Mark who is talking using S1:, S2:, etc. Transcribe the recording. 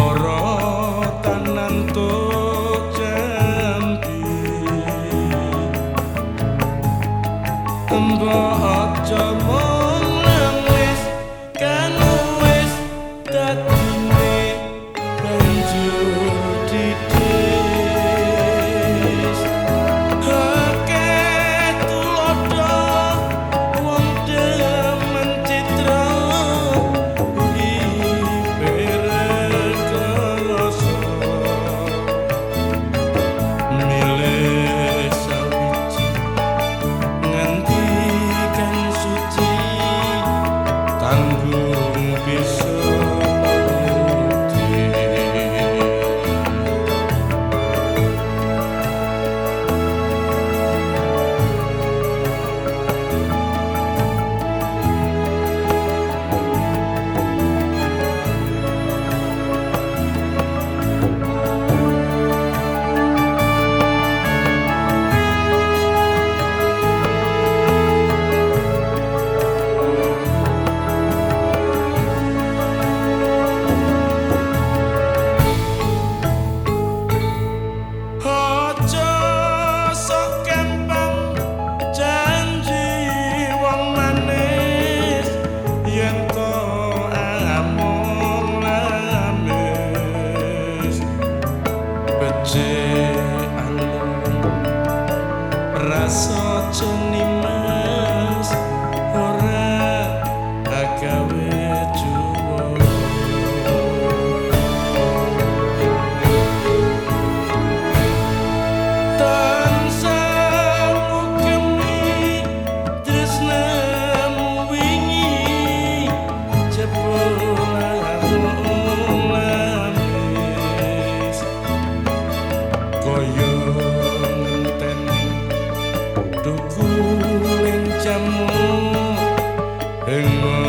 S1: loro tanan tuh. Jesus. kaya enten bodhoku lencamu engko